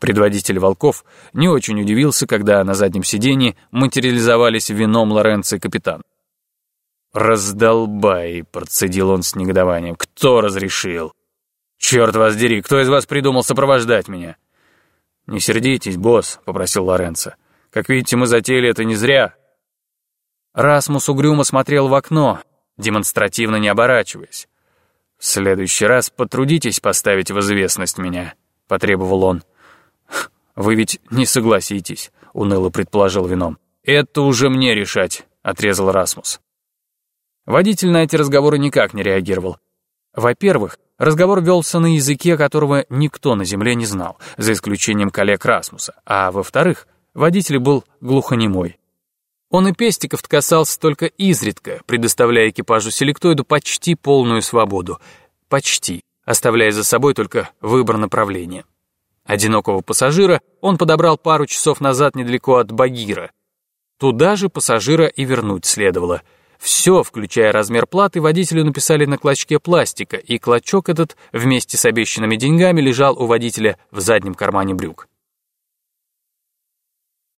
Предводитель волков не очень удивился, когда на заднем сиденье материализовались вином Лоренцо и капитан. «Раздолбай!» — процедил он с негодованием. «Кто разрешил?» «Черт вас дери, кто из вас придумал сопровождать меня?» «Не сердитесь, босс», — попросил Лоренцо. «Как видите, мы затеяли это не зря». Расмус угрюмо смотрел в окно, демонстративно не оборачиваясь. «В следующий раз потрудитесь поставить в известность меня», — потребовал он. «Вы ведь не согласитесь», — уныло предположил вином. «Это уже мне решать», — отрезал Расмус. Водитель на эти разговоры никак не реагировал. Во-первых, разговор велся на языке, которого никто на земле не знал, за исключением коллег Расмуса, а во-вторых, водитель был глухонемой. Он и пестиков касался только изредка, предоставляя экипажу селектоиду почти полную свободу. Почти, оставляя за собой только выбор направления. Одинокого пассажира он подобрал пару часов назад недалеко от Багира. Туда же пассажира и вернуть следовало. Все, включая размер платы, водителю написали на клочке пластика, и клочок этот вместе с обещанными деньгами лежал у водителя в заднем кармане брюк.